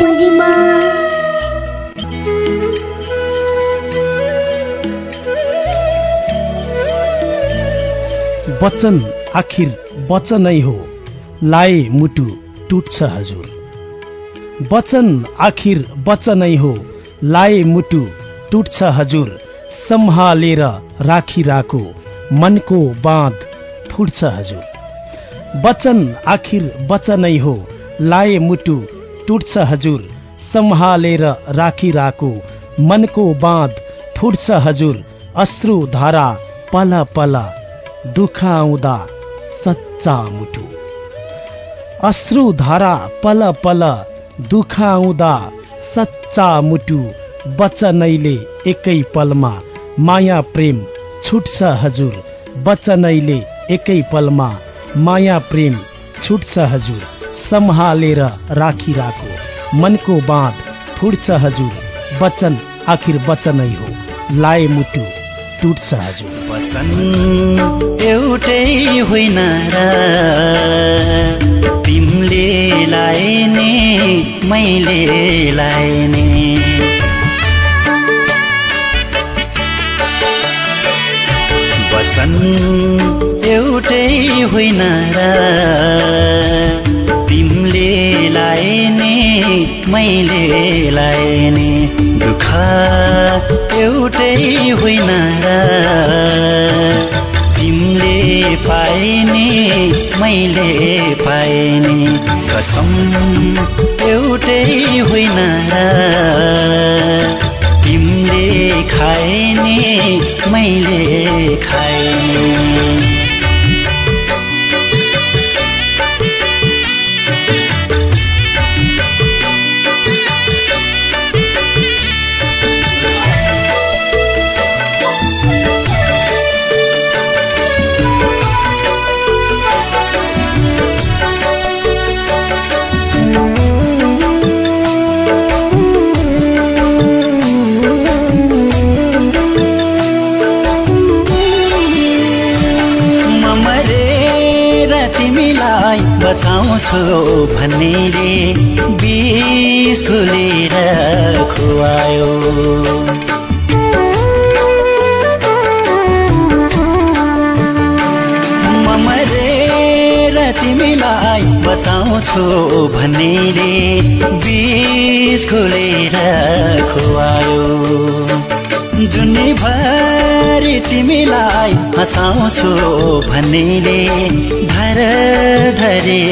भुइँमा वचन आखिर वचनै हो। लाए मुटु टुट्छ हजुर। वचन आखिर वचनै हो। लाए मुटु टुट्छ हजुर। सम्हालेर राखिराको मनको बाँध फुट्छ हजुर। वचन आखिर वचनै हो। लाए मुटु टुट्छ हजुर। सम्हालेर राखिराको मनको बाँध फुट्छ हजुर। अश्रु धारा पल पल दुःख आउँदा सच्चा मुटु। अश्रु धारा पल पल दुःख आउँदा सच्चा मुटु। वचनैले एकै पलमा माया प्रेम छुट्छ हजुर। वचनैले एकै पलमा माया प्रेम छुट्छ हजुर। सम्हालेर राखिराको मनको बाँध फुट्छ हजुर। वचन आखिर वचनै हो। लाए मुटु टुट्छ हजुर। वचन एउटै होइन र तिमीले लाएने मैले लाएने वचन एउटै होइन र तिमीले लाएने मैले लाएने दुःख एउटै होइन र। तिमीले पाइने मैले पाइने कसम एउटै होइन बिस खुलेर खुवायो। जुनीभरि तिमीलाई हँसाउँछु भन्नेले धर धरे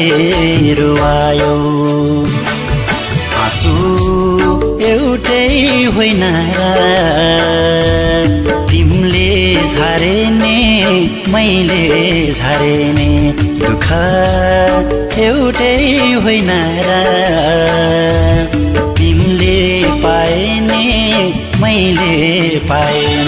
रुवायो। आँसु एउटै होइन। तिमीले झारेने मैले झारेने दुःख एउटै होइन र तिमीले पाएने मैले पाएने।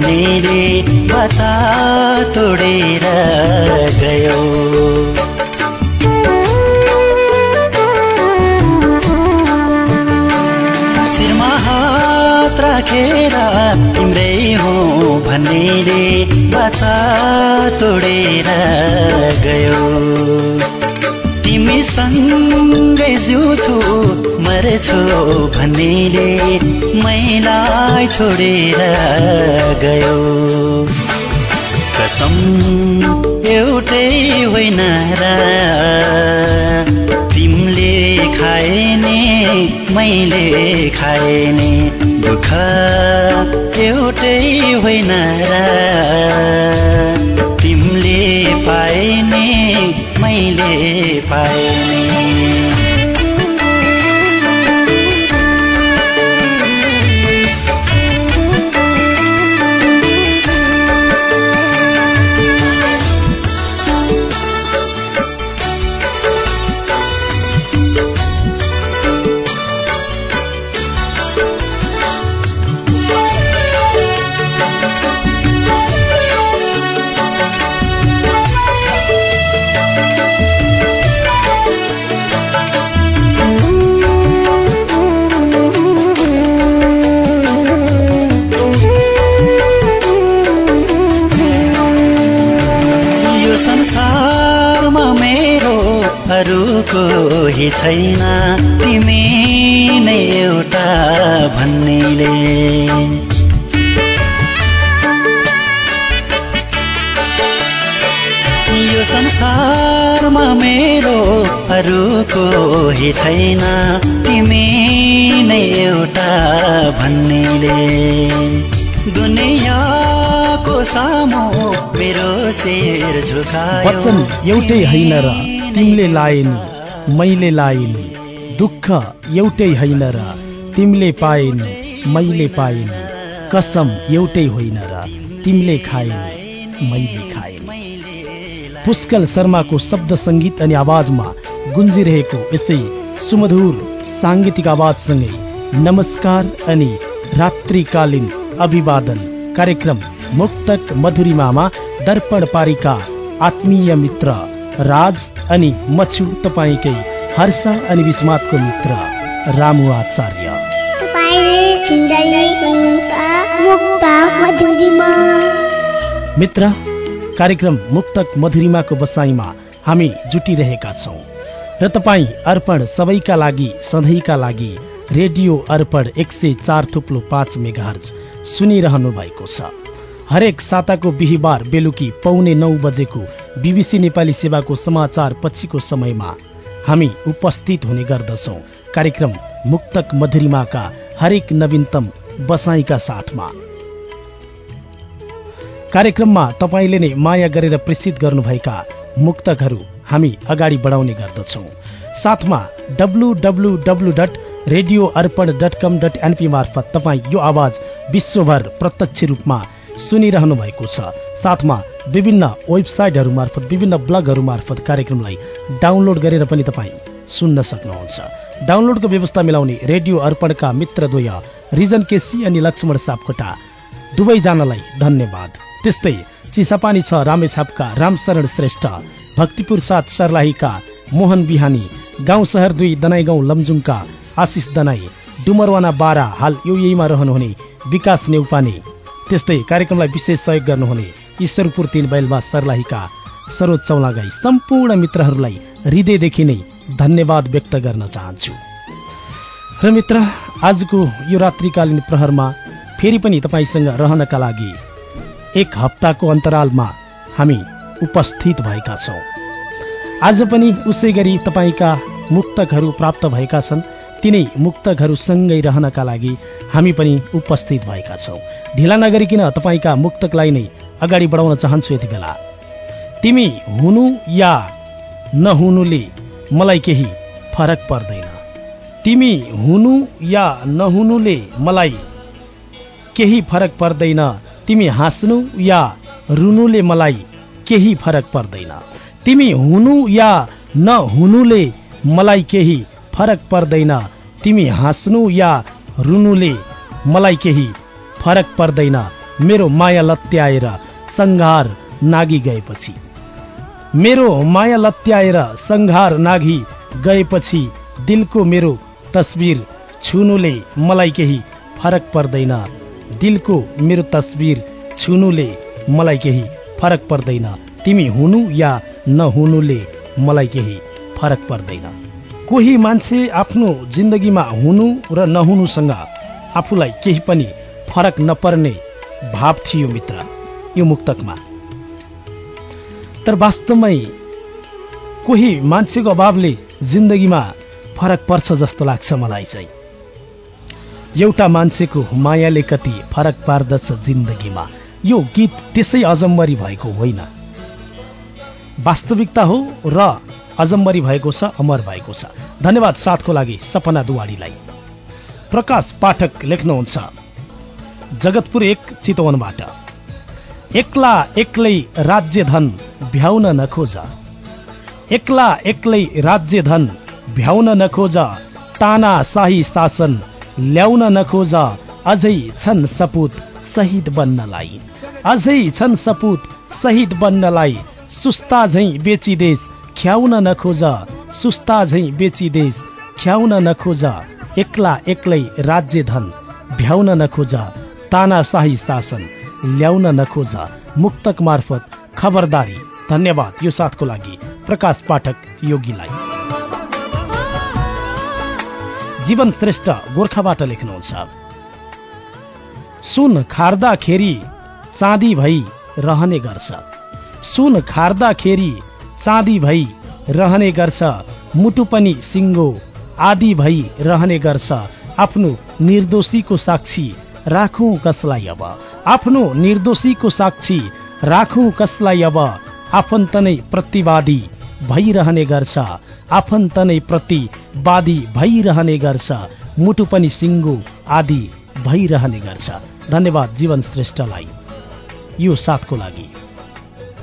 भन्नेले बचा तोडेर गयो। शिरमा हात राखेर तिम्रै हो भन्नेले बचा तोडेर गयो। तिमीसँगै जिउँछु मर्छु भन्नेले मैलाई छोडेर गयो। कसम एउटै होइन र तिमीले खाएने मैले खाएने दुःख एउटै होइन र तिमीले पाएने मैले पाएने। अरूको ही छैन। तिमी नै एउटा भन्नेले। यो संसारमा मेरो अरूको ही छैन। तिमी नै एउटा भन्नेले। दुनियाँको सामु मेरो शेर वचन एउटै होइन र तिमीले लाए नि मैले लाए नि दुःख एउटै होइन र तिमीले पाए नि मैले पाए नि कसम एउटै होइन र तिमीले खाए नि मैले खाए नि पुष्कल शर्माको शब्द सङ्गीत अनि आवाजमा गुन्जिरहेको यसै सुमधुर साङ्गीतिक आवाजसँगै नमस्कार अनि रात्रिकालीन अभिवादन कार्यक्रम मुक्तक मधुरिमामा दर्पण पारिका आत्मीय मित्र। राज अनि मछु तपाईँकै हर्ष अनि विस्मातको मित्र रामु आचार्य। मित्र कार्यक्रम मुक्तक मधुरिमाको बसाइमा हामी जुटिरहेका छौँ र तपाईँ अर्पण सबैका लागि सधैँका लागि रेडियो अर्पण एक सय चार थुप्लो पाँच मेगाहर्ज सुनिरहनु भएको छ। हरेक साताको बिहिबार बेलुकी पौने नौ बजेको बिबिसी नेपाली सेवाको समाचार पछिको समयमा हामी उपस्थित हुने गर्दछौ। कार्यक्रम मुक्तक मधुरिमाका हरेक नवीनतम बसाइका साथमा। कार्यक्रममा तपाईँले नै माया गरेर प्रेसित गर्नुभएका मुक्तकहरू हामी अगाडि बढाउने गर्दछौँ। साथमा W W radio Arpan dot com dot NP मार्फत तपाईँ यो आवाज विश्वभर प्रत्यक्ष रूपमा सुनिरहनु भएको छ। साथमा विभिन्न वेबसाइटहरू मार्फत विभिन्न ब्लगहरू मार्फत कार्यक्रमलाई डाउनलोड गरेर पनि तपाईँ सुन्न सक्नुहुन्छ। डाउनलोडको व्यवस्था मिलाउने रेडियो अर्पणका मित्रद्वय रिजन केसी अनि लक्ष्मण सापकोटा। दुवैजनालाई धन्यवाद। त्यस्तै चिसापानी छ रामेछापका रामशरण श्रेष्ठ भक्तिपुर साथ सर्लाहीका मोहन बिहानी गाउँ शहर दुई दनाई गाउँ लमजुङका आशिष दनाई डुमरवाना बारा हाल युएमा रहनुहुने विकास नेउपाने त्यस्तै कार्यक्रमलाई विशेष सहयोग गर्नुहुने ईश्वरपुर तीन बैलमा सर्लाहीका सरोज चौलागाई सम्पूर्ण मित्रहरूलाई हृदयदेखि नै धन्यवाद व्यक्त गर्न चाहन्छु। र मित्र आजको यो रात्रिकालीन प्रहरमा फेरि पनि तपाईँसँग रहनका लागि एक हप्ताको अन्तरालमा हामी उपस्थित भएका छौँ। आज पनि उसै गरी तपाईँका मुक्तकहरू प्राप्त भएका छन्। तिनै मुक्तकहरूसँगै रहनका लागि हामी पनि उपस्थित भएका छौँ। ढिला नगरिकन तपाईँका मुक्तकलाई नै अगाडि बढाउन चाहन्छु यति बेला? तिमी हुनु या नहुनुले मलाई केही फरक पर्दैन। तिमी हुनु या नहुनुले मलाई केही फरक पर्दैन। तिमी हाँस्नु या रुनुले मलाई केही फरक पर्दैन। तिमी हुनु या नहुनुले मलाई केही फरक पर्दैन। तिमी हाँस्नु या रुनुले मलाई केही फरक पर्दैन। मेरो माया लत्याएर सङ्घार नागी गएपछि। मेरो माया लत्याएर सङ्घार नागी गएपछि दिलको मेरो तस्बिर छुनुले मलाई केही फरक पर्दैन। दिलको मेरो तस्बिर छुनुले मलाई केही फरक पर्दैन। तिमी हुनु या नहुनुले मलाई केही फरक पर्दैन। कोही मान्छे आफ्नो जिन्दगीमा हुनु र नहुनुसँग आफूलाई केही पनि फरक नपर्ने भाव थियो मित्र। यो मुक्तकमा। तर वास्तवमै कोही मान्छेको अभावले जिन्दगीमा फरक पर्छ जस्तो लाग्छ मलाई चाहिँ। एउटा मान्छेको मायाले कति फरक पार्दछ जिन्दगीमा। यो गीत त्यसै अजम्बरी भएको होइन। वास्तविकता हो र अजम्बरी भएको छ अमर भएको छ। धन्यवाद साथको लागि सपना दुवाडीलाई। प्रकाश पाठक लेख्नुहुन्छ। जगतपुर एक चितवनबाट। एक्ला एक्लै राज्य धन भ्याउन नखोज। एक्ला एक्लै राज्य धन भ्याउन नखोज। ताना शाही शासन ल्याउन नखोज। अझै छन् सपुत शहीद बन्नलाई। अझै छन् सपुत शहीद बन्नलाई। सुस्ता झै बेचिदेश ख्याउन नखोज सुस्ता झै बेचिदेश ख्याउन नखोज एक्ला एक्लै राज्य धन। भ्याउन नखोज तानाशाही शासन। ल्याउन नखोज मुक्तक मार्फत खबरदारी। धन्यवाद यो साथको लागि। प्रकाश पाठक योगीलाई। जीवन श्रेष्ठ गोर्खाबाट लेख्नुहुन्छ। सुन खार्दाखेरि चाँदी भई रहने गर्छ। सुन खार्दाखेरि चाँदी भई रहने गर्छ मुटु पनि सिङ्गो आदि भई रहने गर्छ। आफ्नो निर्दोषीको साक्षी राखौँ कसलाई अब? आफ्नो निर्दोषीको साक्षी राखौँ कसलाई अब? आफन्त नै प्रतिवादी भइरहने गर्छ। आफन्त नै प्रतिवादी भइरहने गर्छ। मुटु पनि सिङ्गो आदि भइरहने गर्छ। धन्यवाद जीवन श्रेष्ठलाई। यो साथको लागि।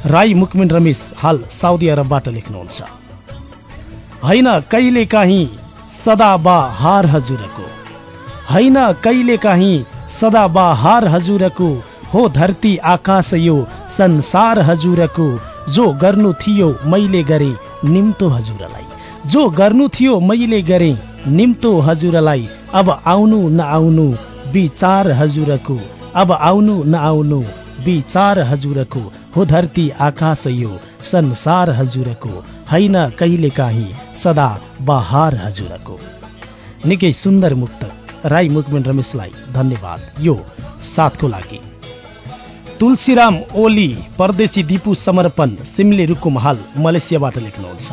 राई मुकमिन रमेश हाल साउदी अरबबाट लेख्नुहुन्छ। होइन कहिले काहीँ सदा हार हजुरको। होइन कहिले काहीँ सदा बा हार हजुरको। हो धरती आकाश यो संसार हजुरको। जो गर्नु थियो मैले गरे निम्तो हजुरलाई। जो गर्नु थियो मैले गरे निम्तो हजुरलाई। अब आउनु नआउनु विचार हजुरको। अब आउनु नआउनु विचार हजुरको हो धरती आकाश यो संसार हजुरको होइन कहिले काहीँ सदा बहार हजुरको। निकै सुन्दर मुक्त राई मुकमिन रमेशलाई धन्यवाद यो साथको लागि। तुलसीराम ओली परदेशी दिपु समर्पण सिमले रुकुम हाल मलेसियाबाट लेख्नुहुन्छ।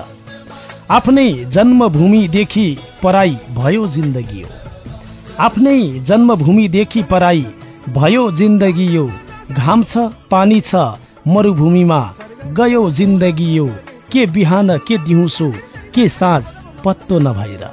आफ्नै जन्मभूमिदेखि पराई भयो जिन्दगी यो। आफ्नै जन्मभूमिदेखि पराई भयो जिन्दगी यो। घाम छ पानी छ मरुभूमिमा। गयो जिन्दगी यो। के बिहान के दिउँसो के साँझ पत्तो नभएर।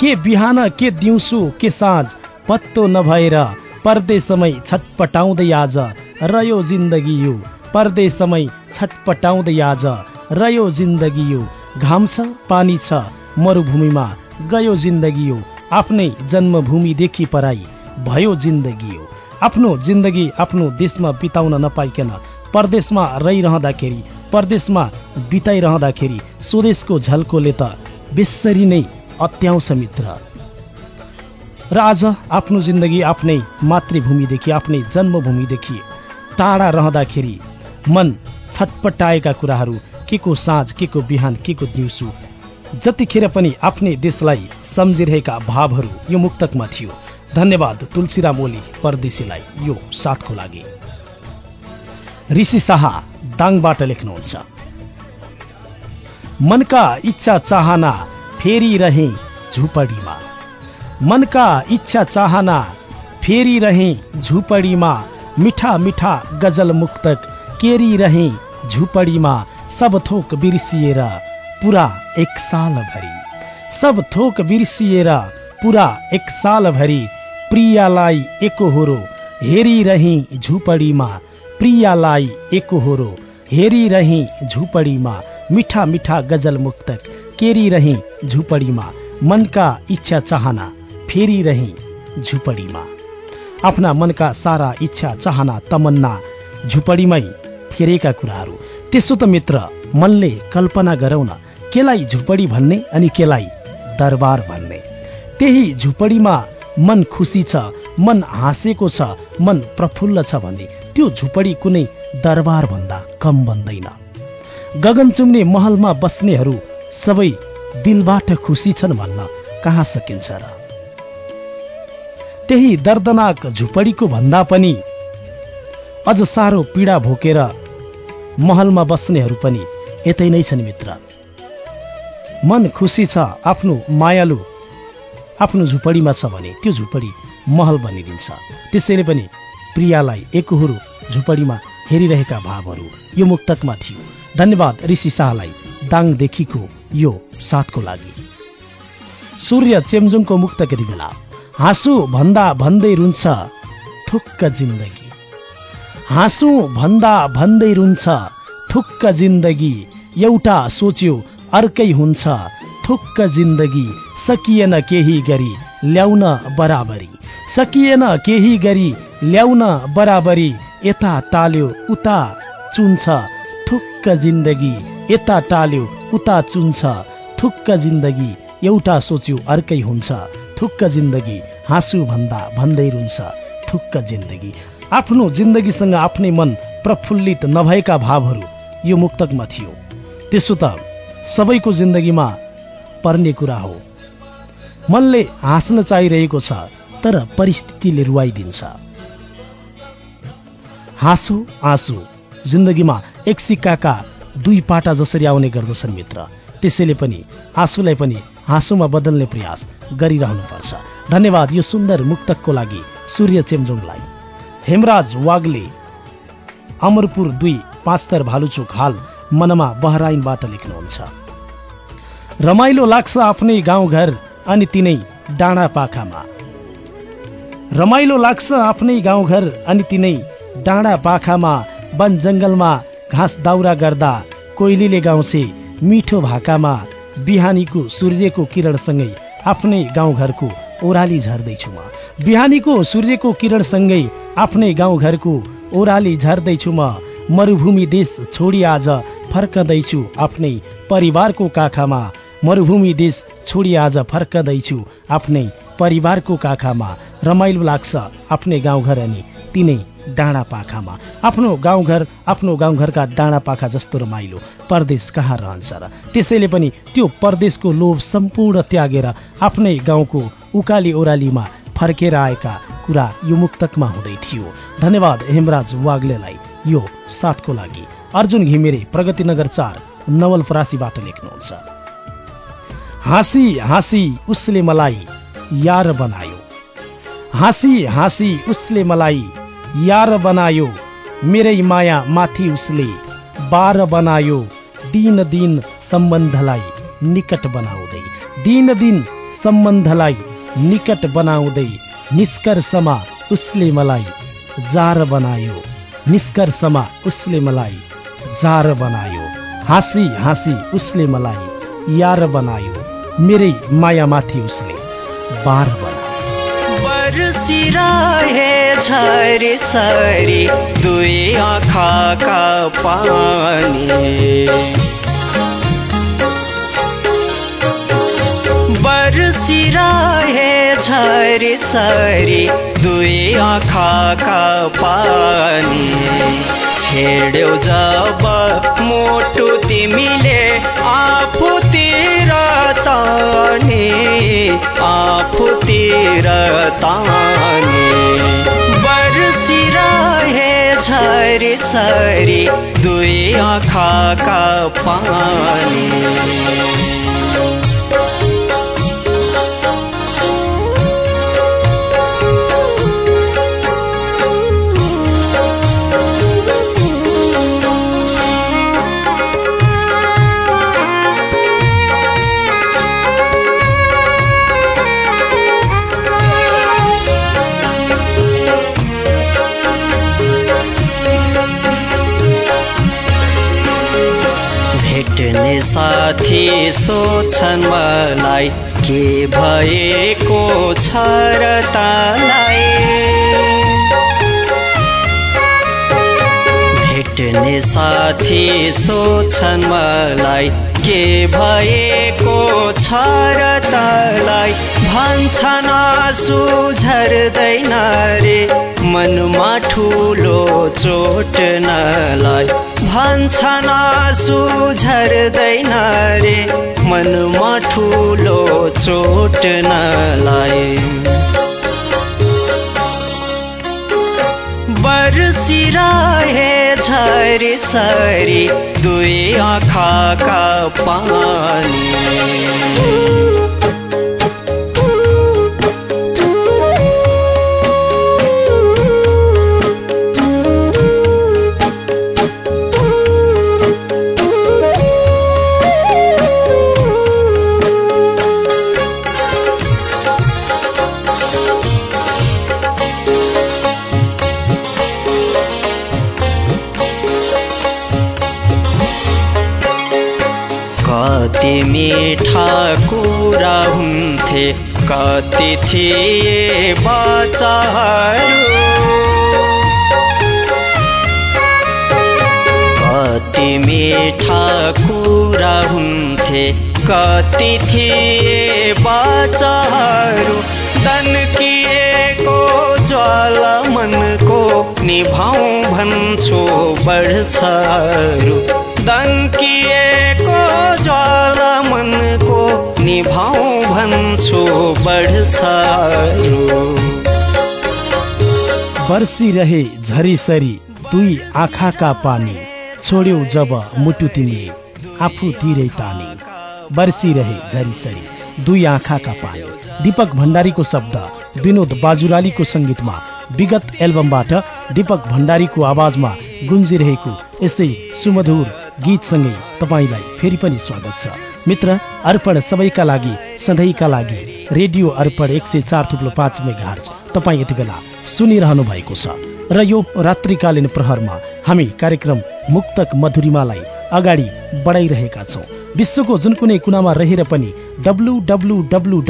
के बिहान के दिउँसो के साँझ पत्तो नभएर। परदेशमै छटपटाउँदै आज रह्यो जिन्दगी यो। परदेशमै छटपटाउँदै आज रह्यो जिन्दगी यो। घाम छ पानी छ मरुभूमिमा गयो जिन्दगी यो। आफ्नै जन्मभूमिदेखि पराई भयो जिन्दगी यो। आफ्नो जिन्दगी आफ्नो देशमा बिताउन नपाइकन परदेशमा रहिरहँदाखेरि परदेशमा बिताइरहँदाखेरि स्वदेशको झल्कोले त बेसरी नै अत्याउँछ मित्र। र आज आफ्नो जिन्दगी आफ्नै मातृभूमिदेखि आफ्नै जन्मभूमिदेखि टाढा रहँदाखेरि मन छटपटाएका कुराहरू के को साँझ के को बिहान के को दिउँसो जतिखेर पनि आफ्नै देशलाई सम्झिरहेका भावहरू यो मुक्तकमा थियो। धन्यवाद तुलसीराम ओली परदेशीलाई यो साथको लागि। ऋषि शाह दाङबाट लेख्नुहुन्छ। मनका इच्छा चाहना फेरि झुपडीमा। मनका इच्छा चाहना फेरि झुपडीमा। मिठा मिठा गजल मुक्तक केरी झुपडीमा। सब थोक बिर्सिएर पुरा एक साल भरि सब थोक बिर्सिएर पुरा एक साल भरि प्रियालाई एकहोरो हेरिरहे झुपडीमा। प्रियालाई एकहोरो हेरिरहे झुपडीमा। मिठा मिठा गजल मुक्तक केरिरहे झुपडीमा। मनका इच्छा चाहना फेरिरहे झुपडीमा। आफ्ना मनका सारा इच्छा चाहना तमन्ना झुपडीमै फेरेका कुराहरू। त्यसो त मित्र मनले कल्पना गराउन केलाई झुपडी भन्ने अनि केलाई दरबार भन्ने। त्यही झुपडीमा मन खुसी छ मन हाँसेको छ मन प्रफुल्ल छ भने त्यो झुपडी कुनै दरबार भन्दा कम बन्दैन। गगन चुम्ने महलमा बस्नेहरू सबै दिलबाट खुसी छन् भन्न कहाँ सकिन्छ र? त्यही दर्दनाक झुपडीको भन्दा पनि अझ साह्रो पीडा भोकेर महलमा बस्नेहरू पनि यतै नै छन् मित्र। मन खुसी छ आफ्नो मायालु आफ्नो झुपडीमा छ भने त्यो झुपडी महल बनिदिन्छ। त्यसैले पनि प्रियालाई एकहुरो झुपडीमा हेरिरहेका भावहरू यो मुक्तकमा थियो। धन्यवाद ऋषि शाहलाई दाङदेखिको यो साथको लागि। सूर्य चेम्जुङको मुक्त बेला हाँसु भन्दा भन्दै रुन्छ थुक्क जिन्दगी। हाँसु भन्दा भन्दै रुन्छ थुक्क जिन्दगी एउटा सोच्यो अर्कै हुन्छ थुक्क जिन्दगी सकिएन केही गरी ल्याउन बराबरी। सकिएन केही गरी ल्याउन बराबरी यता टाल्यो उता चुन्छ। थुक्क जिन्दगी यता टाल्यो उता चुन्छ। थुक्क जिन्दगी एउटा सोच्यो अर्कै हुन्छ। थुक्क जिन्दगी हाँसु भन्दा भन्दै रुन्छ। थुक्क जिन्दगी आफ्नो जिन्दगीसँग आफ्नै मन प्रफुल्लित नभएका भावहरू यो मुक्तकमा थियो। त्यसो त सबैको जिन्दगीमा पर्ने कुरा हो। मनले हाँस्न चाहिरहेको छ तर परिस्थितिले रुवाइदिन्छ। हाँसो आँसु जिन्दगीमा एक सिक्काका दुई पाटा जसरी आउने गर्दछन् मित्र। त्यसैले पनि आँसुलाई पनि हाँसोमा बदल्ने प्रयास गरिरहनुपर्छ। धन्यवाद यो सुन्दर मुक्तकको लागि सूर्य चेम्जोङलाई। हेमराज वाग्ले अमरपुर दुई पाँचतर भालुचोक हाल मनमा बहराइनबाट लेख्नुहुन्छ। रमाइलो लाग्छ आफ्नै गाउँघर अनि तिनै डाँडा पाखामा। रमाइलो लाग्छ आफ्नै गाउँघर अनि तिनै डाँडा पाखामा वन जङ्गलमा घाँस दाउरा गर्दा कोइलीले गाउँछे मिठो भाकामा बिहानीको सूर्यको किरणसँगै आफ्नै गाउँघरको ओह्राली झर्दैछु म। बिहानीको सूर्यको किरणसँगै आफ्नै गाउँघरको ओह्राली झर्दैछु म। मरुभूमि देश छोडी आज फर्कँदैछु आफ्नै परिवारको काखामा। मरुभूमि देश छोडी आज फर्कँदैछु आफ्नै परिवारको काखामा। रमाइलो लाग्छ आफ्नै गाउँघर अनि तिनै डाँडा पाखामा। आफ्नो गाउँघर आफ्नो गाउँघरका डाँडा पाखा जस्तो रमाइलो। परदेश कहाँ रहन्छ र? त्यसैले पनि त्यो परदेशको लोभ सम्पूर्ण त्यागेर आफ्नै गाउँको उकाली ओह्रालीमा फर्केर आएका कुरा यो मुक्तकमा हुँदै थियो। धन्यवाद हेमराज वाग्लेलाई यो साथको लागि। अर्जुन घिमिरे प्रगतिनगर चार नवलपरासीबाट लेख्नुहुन्छ। हाँसी हाँसी उसले मलाई यार बनायो। हाँसी हाँसी उसले मलाई यार बनायो। मेरै माया माथि उसले बार बनायो। दिन दिन सम्बन्धलाई निकट बनाउँदै दिन दिन सम्बन्धलाई निकट बनाउँदै निष्कर्षमा उसले मलाई जार बनायो। निष्कर्षमा उसले मलाई जार बनायो। हाँसी हाँसी उसले मलाई यार बनायो। मेरै मायामाथि उसले बार बनायो बरसिरहे झरी सरी दुई आँखाका पानी। बरसिरहे झरी सरी दुई आँखाका पानी। छेड्यौ जब मोटु तिमीले आफूतिर ताने आफूतिर ताने। बरसिरहे झरी सरी दुई आँखाका पानी। साथी सोच्छन् मलाई के भएको छ र तलाई? भेट्ने साथी सोच्छन् मलाई के भएको छ र तलाई? भन्छन् आँसु झर्दैन रे मनमा ठुलो चोट नलाई। भन्छन् आँसु झर्दैन रे। मनमा ठुलो चोट नलाई बरसिरहे झरी सरी। दुई आँखाका पानी। हुन्थे कति थिए बच्चाहरू? कति मिठा कुरा हुन्थे कति थिए बच्चाहरू? तन्किएको ज्वाला मनको निभाउ भन्छु बढ्छहरू। दन्किएको ज्वाला मनको निभाउ चाहन्छु बढ्छ बर्सिरहे झरीसरी दुई आँखाका पानी छोड्यौ जब मुटु तिमीले आफू तिरै तानी। बर्सिरहे झरीसरी दुई आँखाका पानी। दीपक भण्डारीको शब्द विनोद बाजुरालीको सङ्गीतमा विगत एल्बमबाट दीपक भण्डारीको आवाजमा गुन्जिरहेको यसै सुमधुर गीतसँगै तपाईँलाई फेरि पनि स्वागत छ। मित्र अर्पण सबैका लागि सधैँका लागि रेडियो अर्पण एक सय चार थुप्लो पाँच मेगा तपाईँ यति बेला सुनिरहनु भएको छ। र यो रात्रिकालीन प्रहरमा हामी कार्यक्रम मुक्तक मधुरिमालाई अगाडि बढाइरहेका छौँ। विश्वको जुन कुनै कुनामा रहेर पनि W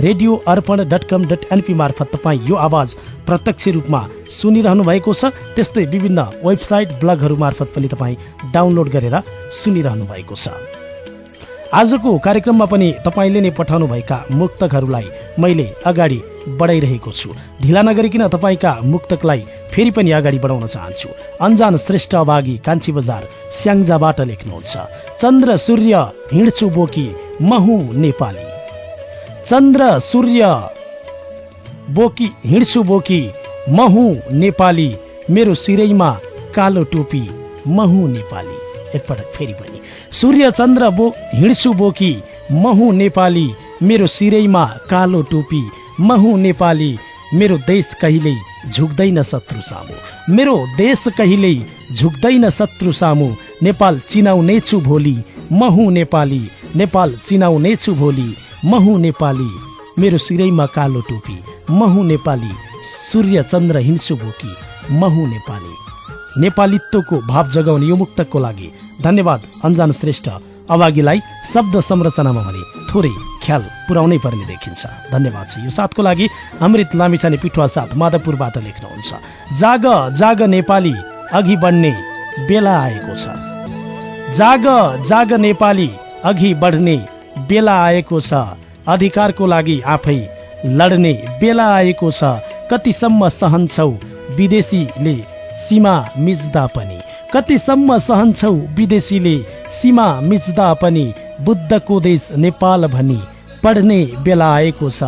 radio Arpan dot com dot NP मार्फत तपाईँ यो आवाज प्रत्यक्ष रूपमा सुनिरहनु भएको छ। त्यस्तै विभिन्न वेबसाइट ब्लगहरू मार्फत पनि तपाईँ डाउनलोड गरेर सुनिरहनु भएको छ। आजको कार्यक्रममा पनि तपाईँले नै पठाउनुभएका मुक्तकहरूलाई मैले अगाडि बढाइरहेको छु। ढिला नगरिकन तपाईँका मुक्तकलाई फेरि पनि अगाडि बढाउन चाहन्छु। अन्जान श्रेष्ठ अभागी कान्छी बजार स्याङ्जाबाट लेख्नुहुन्छ। चन्द्र सूर्य हिँड्छु बोकी महु नेपाली। चन्द्र सूर्य बोकी हिँड्छु बोकी महु नेपाली। मेरो सिरैमा कालो टोपी महु नेपाली। एकपटक फेरि पनि। सूर्य चन्द्र बो हिँड्छु बोकी महु नेपाली। मेरो सिरैमा कालो टोपी महु नेपाली। मेरो देश कहिल्यै झुक्दैन शत्रु सामु। मेरो देश कहिल्यै झुक्दैन शत्रु सामु। नेपाल चिनाउनेछु भोलि महु नेपाली। नेपाल चिनाउनेछु भोलि महु नेपाली। मेरो सिरैमा कालो टोपी महु नेपाली। सूर्य चन्द्र हिँड्छु बोकी महु नेपाली। नेपालीत्वको भाव जगाउने यो मुक्तकको लागि धन्यवाद अन्जान श्रेष्ठ। अभागीलाई शब्द संरचनामा भने थोरै ख्याल पुर्याउनै पर्ने देखिन्छ। धन्यवाद छ यो साथको लागि अमृत लामिछाने पिठुवा साथ माधवपुरबाट लेख्नुहुन्छ। जाग जाग नेपाली अघि बढ्ने बेला आएको छ। जाग जाग नेपाली अघि बढ्ने बेला आएको छ। अधिकारको लागि आफै लड्ने बेला आएको छ। कतिसम्म सहन्छौ विदेशीले सीमा मिच्दा पनि। कतिसम्म सहन्छौ विदेशीले सीमा मिच्दा पनि। बुद्धको देश नेपाल भनी पढ्ने बेला आएको छ।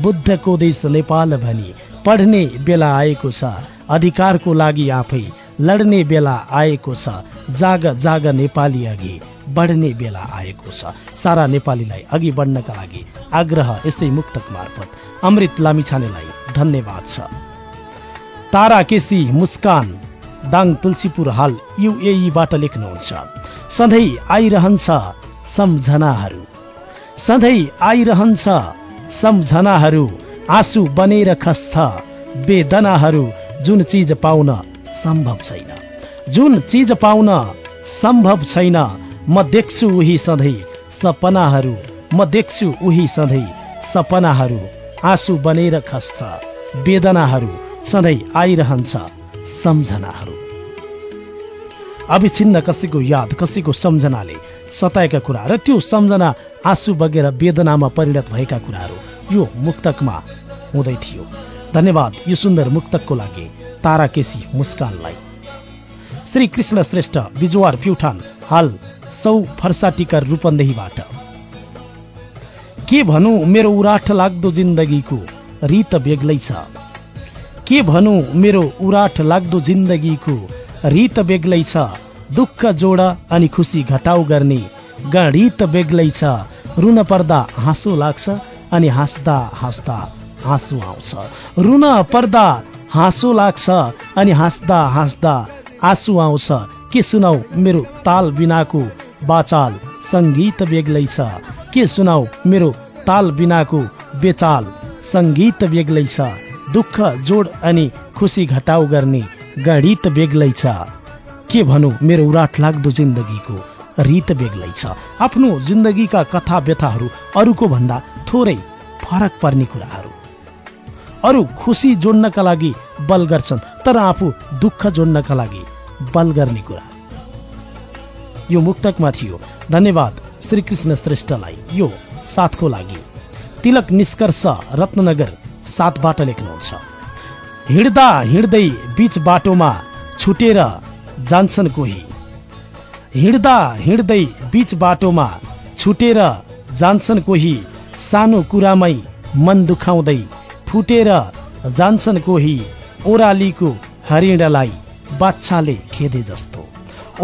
बुद्धको देश नेपाल भनी पढ्ने बेला आएको छ। अधिकारको लागि आफै लड्ने बेला आएको छ। जाग जाग नेपाली अघि बढ्ने बेला आएको छ। सारा नेपालीलाई अघि बढ्नका लागि आग्रह यसै मुक्तक मार्फत। अमृत लामिछानेलाई धन्यवाद छ। तारा केसी मुस्कान दाङ तुलसीपुर हाल युएईबाट लेख्नुहुन्छ। सधैँ आइरहन्छ सम्झनाहरू। सधैँ आइरहन्छ। सम्झनाहरू आँसु बनेर खस्छ। वेदनाहरू जुन चिज पाउन सम्भव छैन। जुन चिज पाउन सम्भव छैन म देख्छु उही सधैँ सपनाहरू। म देख्छु उही सधैँ सपनाहरू आँसु बनेर खस्छ। वेदनाहरू सधैँ आइरहन्छ सम्झनाहरू। अविच्छिन्न कसैको याद कसैको सम्झनाले सताएका कुरा र त्यो सम्झना आँसु बगेर वेदनामा परिणत भएका कुराहरू यो मुक्तकमा हुँदै थियो। धन्यवाद यो सुन्दर मुक्तकको लागि तारा केसी मुस्कानलाई। श्री कृष्ण श्रेष्ठ बिजुवार प्युठान हाल सौ फर्साटिकर रूपन्देहीबाट। के भनौँ मेरो उराठ लाग्दो जिन्दगीको रित बेग्लै छ? के भनौँ मेरो उराठ लाग्दो जिन्दगीको रित बेग्लै छ? दुःख जोड अनि खुसी घटाउ गर्ने गणित बेग्लै छ। रुन पर्दा हाँसो लाग्छ अनि हाँस्दा हाँस्दा हाँसो आउँछ। रुन पर्दा हाँसो लाग्छ अनि हाँस्दा हाँस्दा आँसु आउँछ। के सुनाउ मेरो ताल बिनाको बाचाल? सङ्गीत बेग्लै छ। के सुनाउ मेरो ताल बिनाको बेचाल? सङ्गीत बेग्लै छ। दुःख जोड अनि खुसी घटाउ गर्ने गणित बेग्लै छ। के भनौँ मेरो उराट लाग्दो जिन्दगीको रित बेग्लै छ। आफ्नो जिन्दगीका कथा व्यथाहरू अरूको भन्दा थोरै फरक पर्ने कुराहरू। अरू खुसी जोड्नका लागि बल गर्छन् तर आफू दुःख जोड्नका लागि बल गर्ने कुरा। यो मुक्तकमा थियो। धन्यवाद श्रीकृष्ण श्रेष्ठलाई यो साथको लागि। तिलक निष्कर्ष रत्ननगर सातबाट लेख्नुहुन्छ। हिँड्दा हिँड्दै बीच बाटोमा छुटेर जान्छन् कोही। हिँड्दा हिँड्दै बीच बाटोमा छुटेर जान्छन् कोही सानो कुरामै मन दुखाउँदै फुटेर जान्छन् कोही ओरालीको हरिणलाई बाछाले खेदे जस्तो।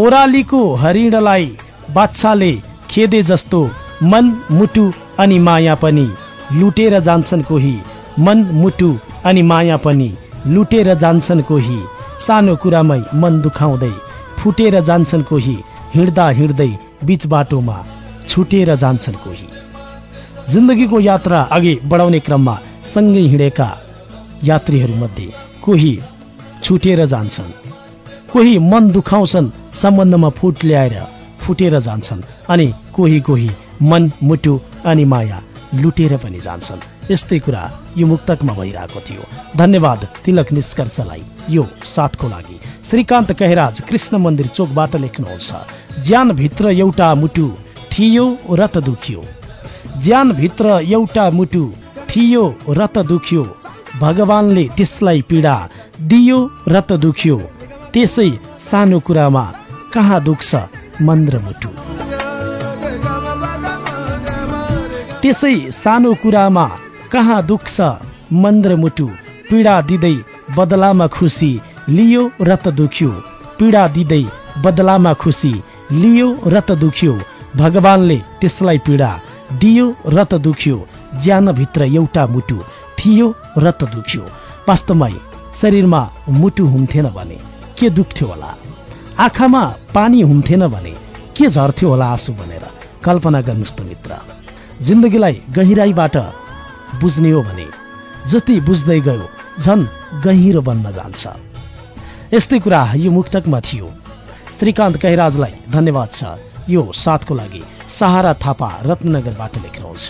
ओरालीको हरिणलाई बाछाले खेदे जस्तो मन मुटु अनि माया पनि लुटेर जान्छन् कोही। मन मुटु अनि माया पनि लुटेर जान्छन् कोही। सानो कुरामै मन दुखाउँदै फुटेर जान्छन् कोही हिँड्दा हिँड्दै बीच बाटोमा छुटेर जान्छन् कोही। जिन्दगीको यात्रा अघि बढाउने क्रममा सँगै हिँडेका यात्रीहरूमध्ये कोही छुटेर जान्छन्। कोही मन दुखाउँछन् सम्बन्धमा फुट ल्याएर फुटेर जान्छन् अनि कोही कोही मन मुटु अनि माया लुटेर पनि जान्छन्। यस्तै कुरा यो मुक्तकमा भइरहेको थियो। धन्यवाद तिलक निष्कर्षलाई। यो साथको लागि। श्रीकान्त कहराज कृष्ण मन्दिर चोकबाट लेख्नुहुन्छ। ज्यानभित्र एउटा मुटु थियो रत दुख्यो। ज्यानभित्र एउटा मुटु थियो रत दुख्यो। भगवानले त्यसलाई पीडा दियो रत दुख्यो। त्यसै सानो कुरामा कहाँ दुख्छ मन्द्र मुटु? त्यसै सानो कुरामा कहाँ दुख्छ मन्द्र मुटु। पीडा दिँदै बदलामा खुसी लियो रत दुख्यो। पीडा दिँदै बदलामा खुसी लियो रत दुख्यो। भगवानले त्यसलाई पीडा दियो रत दुख्यो। ज्यानभित्र एउटा मुटु थियो रत दुख्यो। वास्तवमै शरीरमा मुटु हुन्थेन भने के दुख्थ्यो होला? आँखामा पानी हुन्थेन भने के झर्थ्यो होला आँसु भनेर कल्पना गर्नुहोस् त मित्र। जिन्दगीलाई गहिराईबाट बुझ्ने हो भने जति बुझ्दै गयो झन् गहिरो बन्न जान्छ। यस्तै कुरा यो मुक्तकमा थियो। श्रीकान्त कैराजलाई धन्यवाद छ। यो साथको लागि सहारा थापा रत्नगरबाट लेख्नुहुन्छ।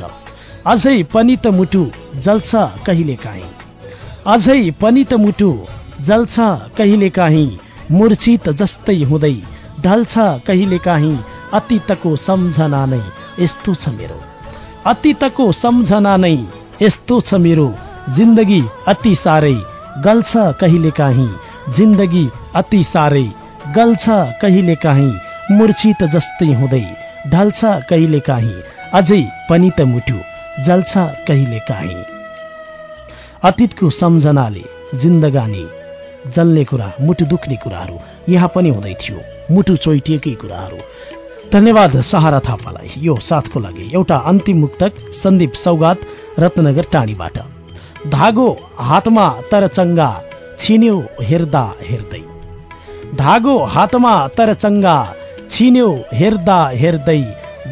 अझै पनि त मुटु जल्छ कहिले काहीँ। अझै पनि त मुटु जल्छ कहिले काहीँ। मूर्छित जस्तै हुँदै ढल्छ कहिले काहीँ। अतीतको सम्झना नै यस्तो छ मेरो। अतीतको सम्झना नै यस्तो छ मेरो जिन्दगी अति साह्रै गल्छ कहिले काहीँ। जिन्दगी अति साह्रै गल्छ कहिले काहीँ। मूर्छित जस्तै हुँदै ढल्छ कहिले काहीँ। अझै पनि त मुटु जल्छ कहिले काहीँ। अतीतको सम्झनाले जिन्दगानी जल्ने कुरा मुटु दुख्ने कुराहरू यहाँ पनि हुँदै थियो। मुटु चोइटिएकै कुराहरू। धन्यवाद सहारा थापालाई। यो साथको लागि एउटा अन्तिम मुक्तक सन्दीप सौगात रत्नगर टाढीबाट। धागो हातमा तर चङ्गा छिन्यो हेर्दा हेर्दै। धागो हातमा तर चङ्गा छिन्यो हेर्दा हेर्दै।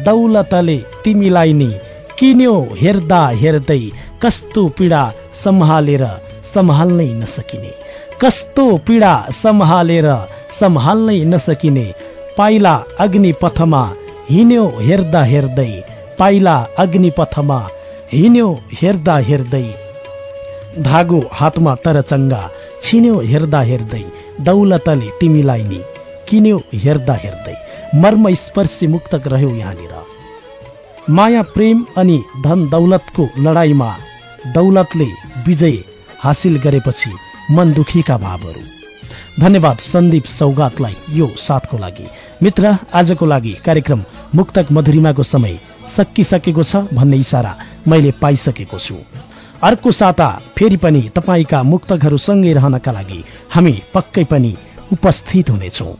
दौलतले तिमीलाई नि किन्यो हेर्दा हेर्दै। कस्तो पीडा सम्हालेर सम्हाल्नै नसकिने। कस्तो पीडा सम्हालेर सम्हाल्नै नसकिने। पाइला अग्नि पथमा हिँड्यो हेर्दा हेर्दै पाइला अग्नि पथमा हिँड्यो हेर्दा हेर्दै। धागो हातमा तर चङ्गा छिन्यो हेर्दा हेर्दै दौलतले तिमीलाई नि किन्यो हेर्दा हेर्दै मर्म स्पर्शी मुक्तक रह्यो यहाँनिर। माया प्रेम अनि धन दौलतको लडाईँमा दौलतले विजय हासिल गरेपछि मन दुखीका भावहरू। धन्यवाद सन्दीप सौगातलाई यो साथको लागि। मित्र आजको लागि कार्यक्रम मुक्तक मधुरिमाको समय सकिसकेको छ भन्ने इसारा मैले पाइसकेको छु। अर्को साता फेरि पनि तपाईँका मुक्तकहरू सँगै रहनका लागि हामी पक्कै पनि उपस्थित हुनेछौँ।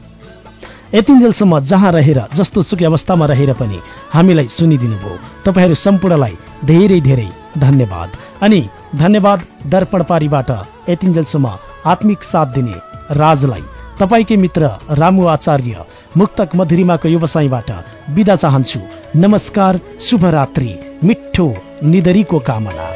यतिन्जेलसम्म जहाँ रहेर जस्तो सुकै अवस्थामा रहेर पनि हामीलाई सुनिदिनु भयो तपाईँहरू सम्पूर्णलाई धेरै धेरै धन्यवाद। अनि धन्यवाद दर्पण पारीबाट यतिन्जेलसम्म आत्मिक साथ दिने राजलाई। तपाईँकै मित्र रामु आचार्य मुक्तक मधुरिमाको व्यवसायबाट बिदा चाहन्छु। नमस्कार शुभरात्रि मिठो निदरीको कामना।